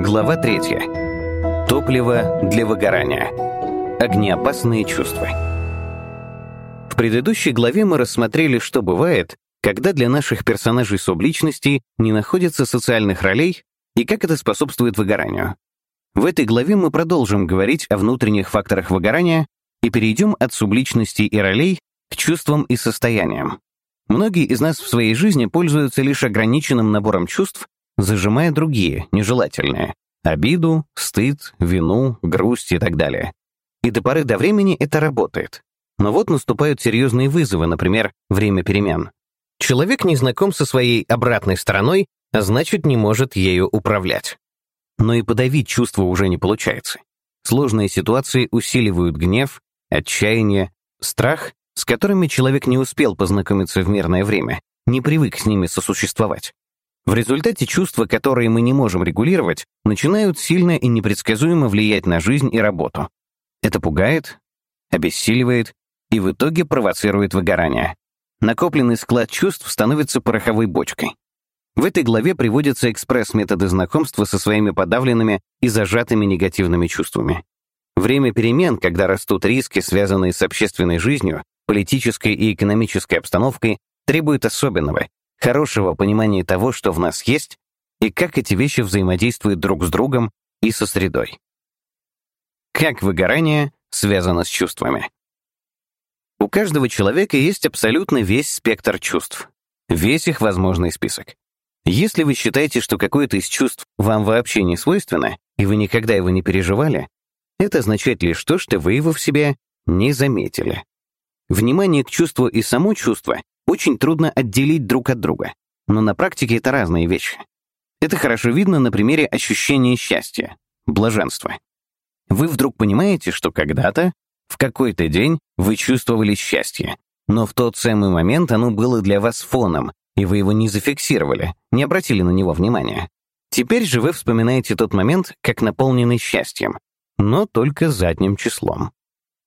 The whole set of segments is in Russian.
Глава 3. Топливо для выгорания. Огнеопасные чувства. В предыдущей главе мы рассмотрели, что бывает, когда для наших персонажей субличностей не находится социальных ролей и как это способствует выгоранию. В этой главе мы продолжим говорить о внутренних факторах выгорания и перейдем от субличностей и ролей к чувствам и состояниям. Многие из нас в своей жизни пользуются лишь ограниченным набором чувств, зажимая другие, нежелательные — обиду, стыд, вину, грусть и так далее. И до поры до времени это работает. Но вот наступают серьезные вызовы, например, время перемен. Человек не знаком со своей обратной стороной, а значит, не может ею управлять. Но и подавить чувства уже не получается. Сложные ситуации усиливают гнев, отчаяние, страх, с которыми человек не успел познакомиться в мирное время, не привык с ними сосуществовать. В результате чувства, которые мы не можем регулировать, начинают сильно и непредсказуемо влиять на жизнь и работу. Это пугает, обессиливает и в итоге провоцирует выгорание. Накопленный склад чувств становится пороховой бочкой. В этой главе приводятся экспресс-методы знакомства со своими подавленными и зажатыми негативными чувствами. Время перемен, когда растут риски, связанные с общественной жизнью, политической и экономической обстановкой, требует особенного, хорошего понимания того, что в нас есть, и как эти вещи взаимодействуют друг с другом и со средой. Как выгорание связано с чувствами. У каждого человека есть абсолютно весь спектр чувств, весь их возможный список. Если вы считаете, что какое-то из чувств вам вообще не свойственно, и вы никогда его не переживали, это означает лишь то, что вы его в себе не заметили. Внимание к чувству и само чувство очень трудно отделить друг от друга, но на практике это разные вещи. Это хорошо видно на примере ощущения счастья, блаженства. Вы вдруг понимаете, что когда-то, в какой-то день, вы чувствовали счастье, но в тот самый момент оно было для вас фоном, и вы его не зафиксировали, не обратили на него внимания. Теперь же вы вспоминаете тот момент как наполненный счастьем, но только задним числом.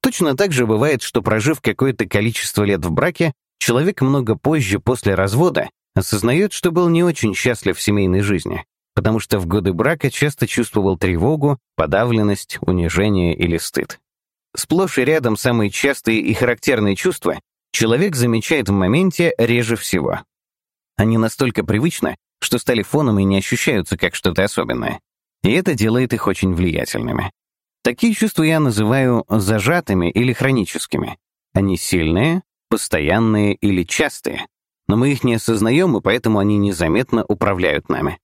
Точно так же бывает, что прожив какое-то количество лет в браке, человек много позже после развода осознает, что был не очень счастлив в семейной жизни, потому что в годы брака часто чувствовал тревогу, подавленность, унижение или стыд. Сплошь и рядом самые частые и характерные чувства человек замечает в моменте реже всего. Они настолько привычны, что стали фоном и не ощущаются как что-то особенное. И это делает их очень влиятельными. Такие чувства я называю зажатыми или хроническими. Они сильные, постоянные или частые, но мы их не осознаем, и поэтому они незаметно управляют нами.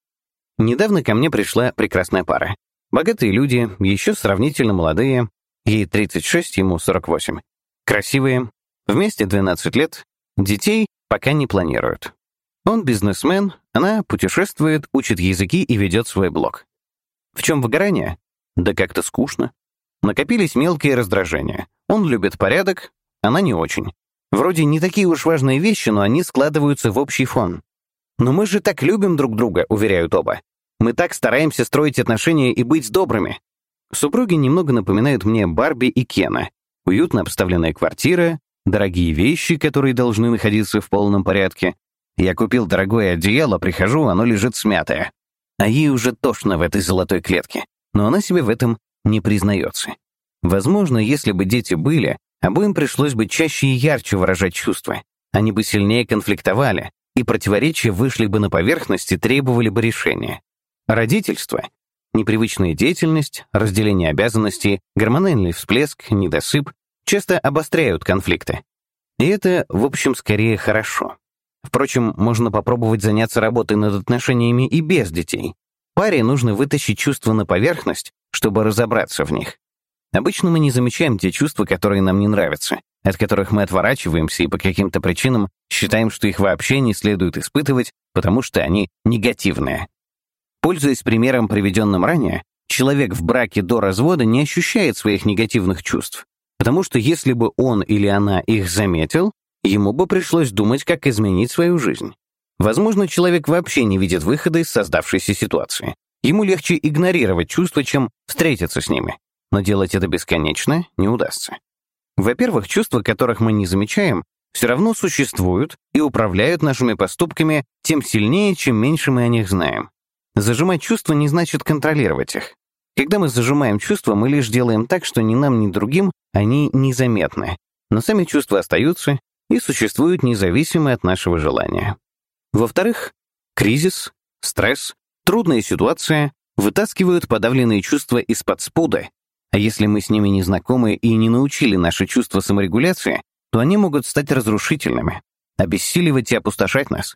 Недавно ко мне пришла прекрасная пара. Богатые люди, еще сравнительно молодые, ей 36, ему 48. Красивые, вместе 12 лет, детей пока не планируют. Он бизнесмен, она путешествует, учит языки и ведет свой блог. В чем выгорание? Да как-то скучно. Накопились мелкие раздражения. Он любит порядок, она не очень. Вроде не такие уж важные вещи, но они складываются в общий фон. «Но мы же так любим друг друга», — уверяют оба. «Мы так стараемся строить отношения и быть добрыми». Супруги немного напоминают мне Барби и Кена. Уютно обставленная квартира, дорогие вещи, которые должны находиться в полном порядке, я купил дорогое одеяло, прихожу, оно лежит смятое. А ей уже тошно в этой золотой клетке. Но она себе в этом не признается. Возможно, если бы дети были, обоим пришлось бы чаще и ярче выражать чувства. Они бы сильнее конфликтовали, и противоречия вышли бы на поверхность и требовали бы решения. Родительство — непривычная деятельность, разделение обязанностей, гормональный всплеск, недосып — часто обостряют конфликты. И это, в общем, скорее хорошо. Впрочем, можно попробовать заняться работой над отношениями и без детей. Паре нужно вытащить чувства на поверхность, чтобы разобраться в них. Обычно мы не замечаем те чувства, которые нам не нравятся, от которых мы отворачиваемся и по каким-то причинам считаем, что их вообще не следует испытывать, потому что они негативные. Пользуясь примером, приведенным ранее, человек в браке до развода не ощущает своих негативных чувств, потому что если бы он или она их заметил, ему бы пришлось думать, как изменить свою жизнь. Возможно, человек вообще не видит выхода из создавшейся ситуации. Ему легче игнорировать чувства, чем встретиться с ними. Но делать это бесконечно не удастся. Во-первых, чувства, которых мы не замечаем, все равно существуют и управляют нашими поступками тем сильнее, чем меньше мы о них знаем. Зажимать чувства не значит контролировать их. Когда мы зажимаем чувства, мы лишь делаем так, что ни нам, ни другим они незаметны. Но сами чувства остаются и существуют независимо от нашего желания. Во-вторых, кризис, стресс, трудная ситуация вытаскивают подавленные чувства из-под спуда, а если мы с ними не знакомы и не научили наши чувства саморегуляции, то они могут стать разрушительными, обессиливать и опустошать нас.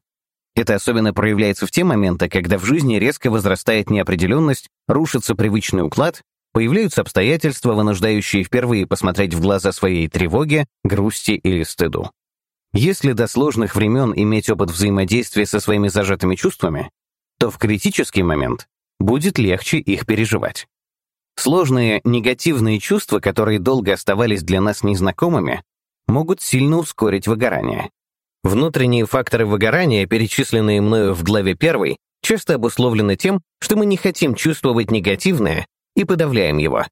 Это особенно проявляется в те моменты, когда в жизни резко возрастает неопределенность, рушится привычный уклад, появляются обстоятельства, вынуждающие впервые посмотреть в глаза своей тревоге, грусти или стыду. Если до сложных времен иметь опыт взаимодействия со своими зажатыми чувствами, то в критический момент будет легче их переживать. Сложные негативные чувства, которые долго оставались для нас незнакомыми, могут сильно ускорить выгорание. Внутренние факторы выгорания, перечисленные мною в главе 1, часто обусловлены тем, что мы не хотим чувствовать негативное и подавляем его.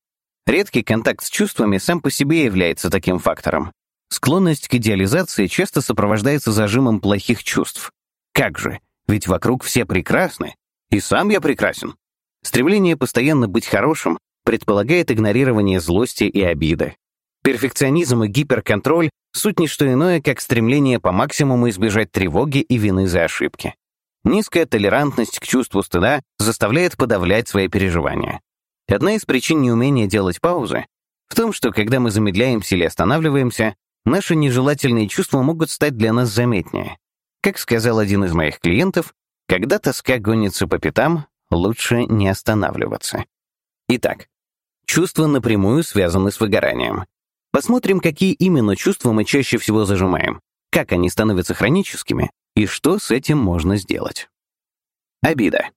Редкий контакт с чувствами сам по себе является таким фактором. Склонность к идеализации часто сопровождается зажимом плохих чувств. Как же, ведь вокруг все прекрасны, и сам я прекрасен. Стремление постоянно быть хорошим предполагает игнорирование злости и обиды. Перфекционизм и гиперконтроль — суть не что иное, как стремление по максимуму избежать тревоги и вины за ошибки. Низкая толерантность к чувству стыда заставляет подавлять свои переживания. Одна из причин неумения делать паузы в том, что когда мы замедляемся или останавливаемся, наши нежелательные чувства могут стать для нас заметнее. Как сказал один из моих клиентов, когда тоска гонится по пятам, лучше не останавливаться. Итак, чувства напрямую связаны с выгоранием. Посмотрим, какие именно чувства мы чаще всего зажимаем, как они становятся хроническими и что с этим можно сделать. Обида.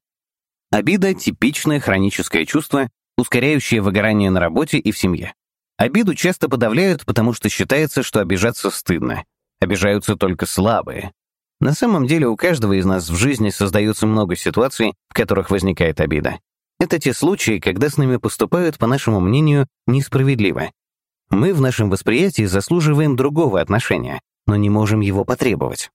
Обида — типичное хроническое чувство, ускоряющее выгорание на работе и в семье. Обиду часто подавляют, потому что считается, что обижаться стыдно. Обижаются только слабые. На самом деле у каждого из нас в жизни создается много ситуаций, в которых возникает обида. Это те случаи, когда с нами поступают, по нашему мнению, несправедливо, мы в нашем восприятии заслуживаем другого отношения, но не можем его потребовать.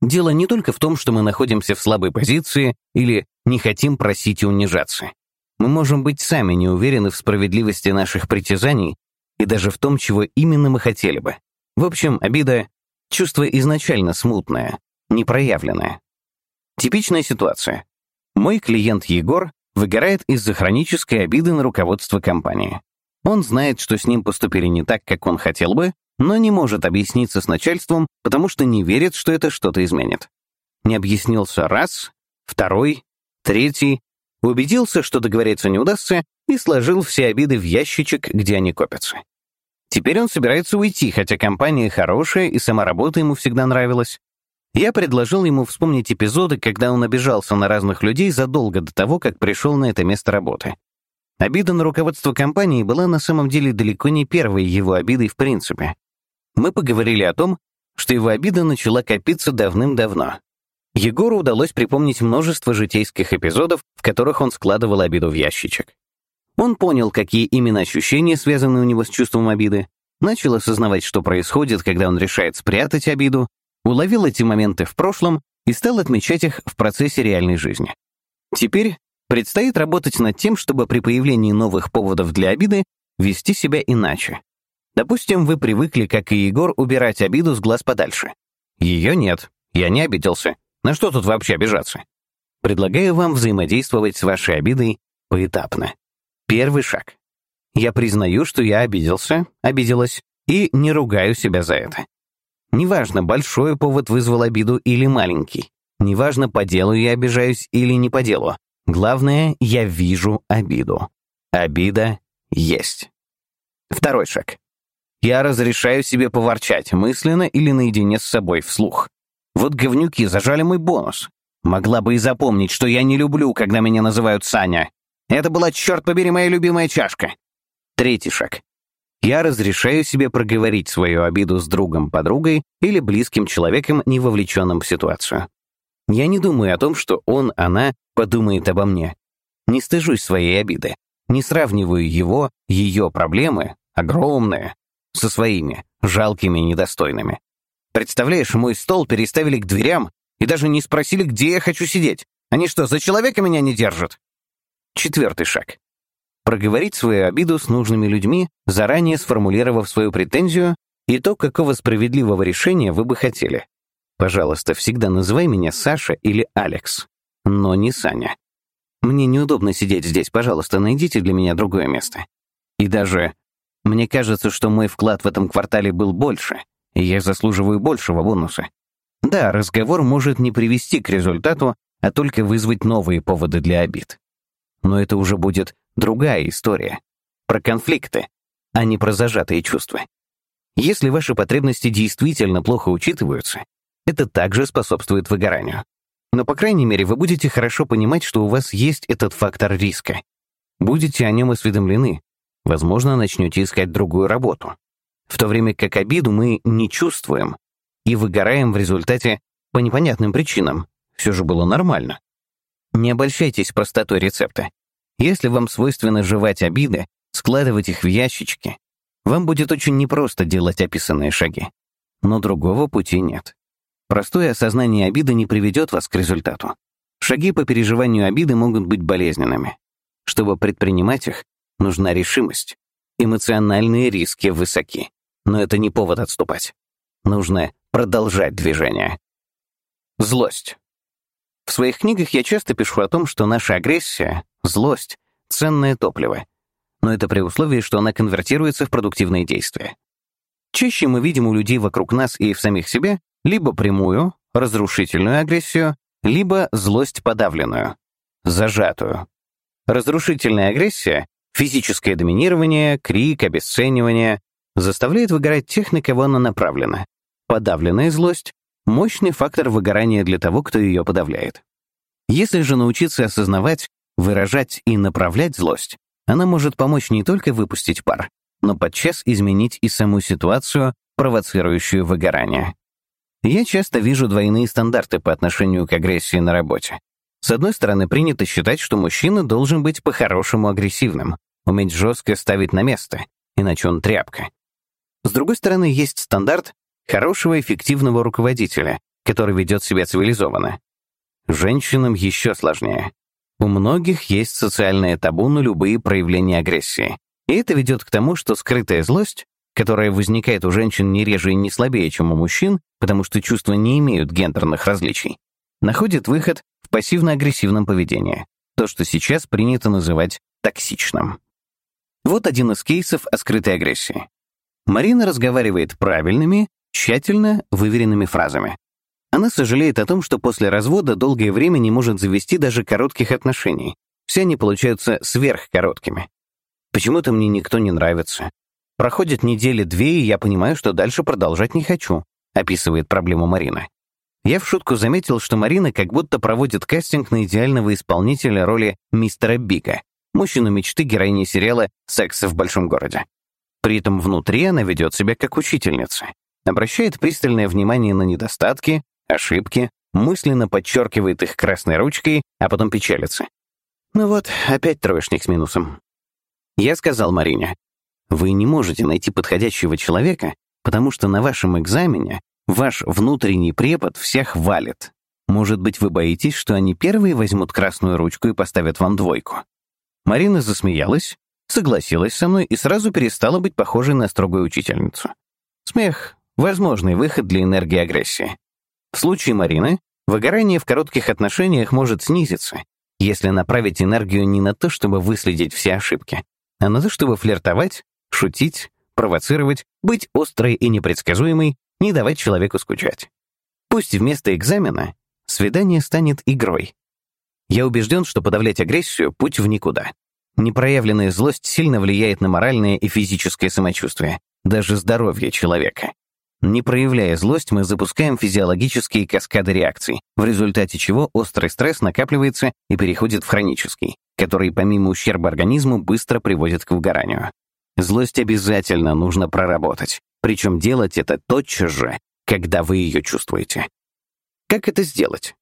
Дело не только в том, что мы находимся в слабой позиции или не хотим просить и унижаться. Мы можем быть сами не уверены в справедливости наших притязаний и даже в том, чего именно мы хотели бы. В общем, обида — чувство изначально смутное, непроявленное. Типичная ситуация. Мой клиент Егор выгорает из-за хронической обиды на руководство компании. Он знает, что с ним поступили не так, как он хотел бы, но не может объясниться с начальством, потому что не верит, что это что-то изменит. Не объяснился раз, второй, третий, убедился, что договориться не удастся, и сложил все обиды в ящичек, где они копятся. Теперь он собирается уйти, хотя компания хорошая и сама работа ему всегда нравилась. Я предложил ему вспомнить эпизоды, когда он обижался на разных людей задолго до того, как пришел на это место работы. Обида на руководство компании была на самом деле далеко не первой его обидой в принципе. Мы поговорили о том, что его обида начала копиться давным-давно. Егору удалось припомнить множество житейских эпизодов, в которых он складывал обиду в ящичек. Он понял, какие именно ощущения связаны у него с чувством обиды, начал осознавать, что происходит, когда он решает спрятать обиду, уловил эти моменты в прошлом и стал отмечать их в процессе реальной жизни. Теперь Предстоит работать над тем, чтобы при появлении новых поводов для обиды вести себя иначе. Допустим, вы привыкли, как и Егор, убирать обиду с глаз подальше. Ее нет, я не обиделся. На что тут вообще обижаться? Предлагаю вам взаимодействовать с вашей обидой поэтапно. Первый шаг. Я признаю, что я обиделся, обиделась, и не ругаю себя за это. Неважно, большой повод вызвал обиду или маленький. Неважно, по делу я обижаюсь или не по делу. Главное, я вижу обиду. Обида есть. Второй шаг. Я разрешаю себе поворчать, мысленно или наедине с собой, вслух. Вот говнюки зажали мой бонус. Могла бы и запомнить, что я не люблю, когда меня называют Саня. Это была, черт побери, моя любимая чашка. Третий шаг. Я разрешаю себе проговорить свою обиду с другом, подругой или близким человеком, не вовлеченным в ситуацию. Я не думаю о том, что он, она подумает обо мне. Не стыжусь своей обиды. Не сравниваю его, ее проблемы, огромные, со своими, жалкими и недостойными. Представляешь, мой стол переставили к дверям и даже не спросили, где я хочу сидеть. Они что, за человека меня не держат? Четвертый шаг. Проговорить свою обиду с нужными людьми, заранее сформулировав свою претензию и то, какого справедливого решения вы бы хотели. Пожалуйста, всегда называй меня Саша или Алекс, но не Саня. Мне неудобно сидеть здесь, пожалуйста, найдите для меня другое место. И даже мне кажется, что мой вклад в этом квартале был больше, и я заслуживаю большего бонуса. Да, разговор может не привести к результату, а только вызвать новые поводы для обид. Но это уже будет другая история. Про конфликты, а не про зажатые чувства. Если ваши потребности действительно плохо учитываются, это также способствует выгоранию. Но, по крайней мере, вы будете хорошо понимать, что у вас есть этот фактор риска. Будете о нем осведомлены. Возможно, начнете искать другую работу. В то время как обиду мы не чувствуем и выгораем в результате по непонятным причинам. Все же было нормально. Не обольщайтесь простотой рецепта. Если вам свойственно жевать обиды, складывать их в ящички, вам будет очень непросто делать описанные шаги. Но другого пути нет. Простое осознание обиды не приведет вас к результату. Шаги по переживанию обиды могут быть болезненными. Чтобы предпринимать их, нужна решимость. Эмоциональные риски высоки. Но это не повод отступать. Нужно продолжать движение. Злость. В своих книгах я часто пишу о том, что наша агрессия, злость — ценное топливо. Но это при условии, что она конвертируется в продуктивные действия. Чаще мы видим у людей вокруг нас и в самих себе либо прямую, разрушительную агрессию, либо злость подавленную, зажатую. Разрушительная агрессия, физическое доминирование, крик, обесценивание заставляет выгорать тех, на кого она направлена. Подавленная злость мощный фактор выгорания для того, кто ее подавляет. Если же научиться осознавать, выражать и направлять злость, она может помочь не только выпустить пар, но подчас изменить и саму ситуацию, провоцирующую выгорание. Я часто вижу двойные стандарты по отношению к агрессии на работе. С одной стороны, принято считать, что мужчина должен быть по-хорошему агрессивным, уметь жестко ставить на место, иначе он тряпка. С другой стороны, есть стандарт, хорошего эффективного руководителя, который ведет себя цивилизованно. Женщинам еще сложнее. У многих есть социальное табу на любые проявления агрессии. И это ведет к тому, что скрытая злость, которая возникает у женщин не реже и не слабее, чем у мужчин, потому что чувства не имеют гендерных различий, находит выход в пассивно-агрессивном поведении, то, что сейчас принято называть токсичным. Вот один из кейсов о скрытой агрессии. Марина разговаривает правильными, тщательно выверенными фразами. Она сожалеет о том, что после развода долгое время не может завести даже коротких отношений. Все они получаются сверхкороткими. Почему-то мне никто не нравится. Проходит недели две, и я понимаю, что дальше продолжать не хочу, описывает проблему Марина. Я в шутку заметил, что Марина как будто проводит кастинг на идеального исполнителя роли мистера Бига, мужчину мечты героини сериала «Секс в большом городе». При этом внутри она ведет себя как учительница обращает пристальное внимание на недостатки, ошибки, мысленно подчеркивает их красной ручкой, а потом печалится. Ну вот, опять троечник с минусом. Я сказал Марине, вы не можете найти подходящего человека, потому что на вашем экзамене ваш внутренний препод всех валит. Может быть, вы боитесь, что они первые возьмут красную ручку и поставят вам двойку. Марина засмеялась, согласилась со мной и сразу перестала быть похожей на строгую учительницу. Смех возможный выход для энергии агрессии. В случае Марины выгорание в коротких отношениях может снизиться, если направить энергию не на то, чтобы выследить все ошибки, а на то, чтобы флиртовать, шутить, провоцировать, быть острой и непредсказуемой, не давать человеку скучать. Пусть вместо экзамена свидание станет игрой. Я убежден, что подавлять агрессию — путь в никуда. Непроявленная злость сильно влияет на моральное и физическое самочувствие, даже здоровье человека. Не проявляя злость, мы запускаем физиологические каскады реакций, в результате чего острый стресс накапливается и переходит в хронический, который помимо ущерба организму быстро приводит к выгоранию. Злость обязательно нужно проработать, причем делать это тотчас же, когда вы ее чувствуете. Как это сделать?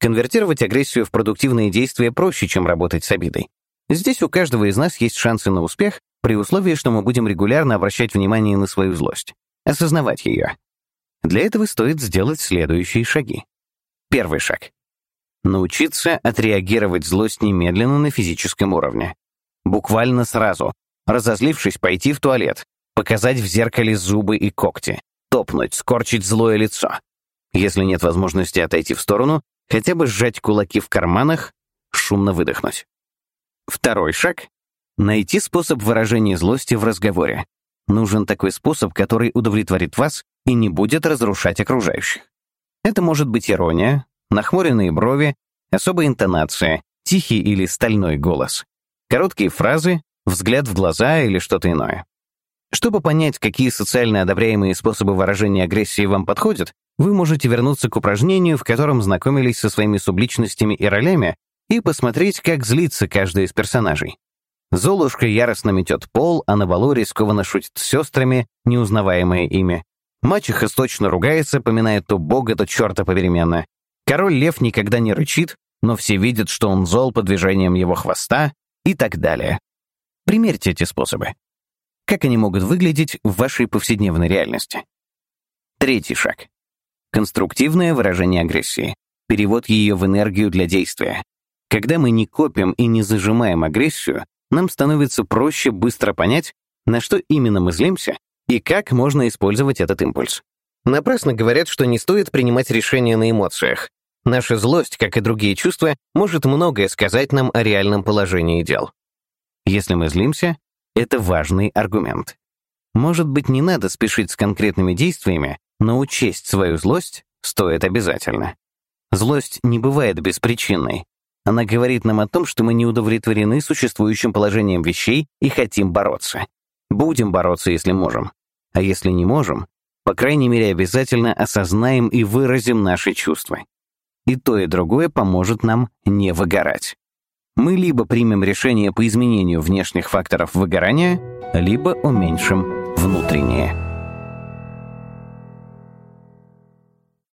Конвертировать агрессию в продуктивные действия проще, чем работать с обидой. Здесь у каждого из нас есть шансы на успех при условии, что мы будем регулярно обращать внимание на свою злость осознавать ее. Для этого стоит сделать следующие шаги. Первый шаг. Научиться отреагировать злость немедленно на физическом уровне. Буквально сразу. Разозлившись, пойти в туалет, показать в зеркале зубы и когти, топнуть, скорчить злое лицо. Если нет возможности отойти в сторону, хотя бы сжать кулаки в карманах, шумно выдохнуть. Второй шаг — найти способ выражения злости в разговоре. Нужен такой способ, который удовлетворит вас и не будет разрушать окружающих. Это может быть ирония, нахмуренные брови, особая интонация, тихий или стальной голос, короткие фразы, взгляд в глаза или что-то иное. Чтобы понять, какие социально одобряемые способы выражения агрессии вам подходят, вы можете вернуться к упражнению, в котором знакомились со своими субличностями и ролями, и посмотреть, как злится каждый из персонажей. Золушка яростно метет пол, а на балу рискованно шутит с сестрами, неузнаваемые ими. Мачеха точно ругается, поминает то бога, то черта попеременно. Король лев никогда не рычит, но все видят, что он зол по движениям его хвоста и так далее. Примерьте эти способы. Как они могут выглядеть в вашей повседневной реальности? Третий шаг. Конструктивное выражение агрессии. Перевод ее в энергию для действия. Когда мы не копим и не зажимаем агрессию, нам становится проще быстро понять, на что именно мы злимся и как можно использовать этот импульс. Напрасно говорят, что не стоит принимать решения на эмоциях. Наша злость, как и другие чувства, может многое сказать нам о реальном положении дел. Если мы злимся, это важный аргумент. Может быть, не надо спешить с конкретными действиями, но учесть свою злость стоит обязательно. Злость не бывает беспричинной. Она говорит нам о том, что мы не удовлетворены существующим положением вещей и хотим бороться. Будем бороться, если можем. А если не можем, по крайней мере, обязательно осознаем и выразим наши чувства. И то, и другое поможет нам не выгорать. Мы либо примем решение по изменению внешних факторов выгорания, либо уменьшим внутренние.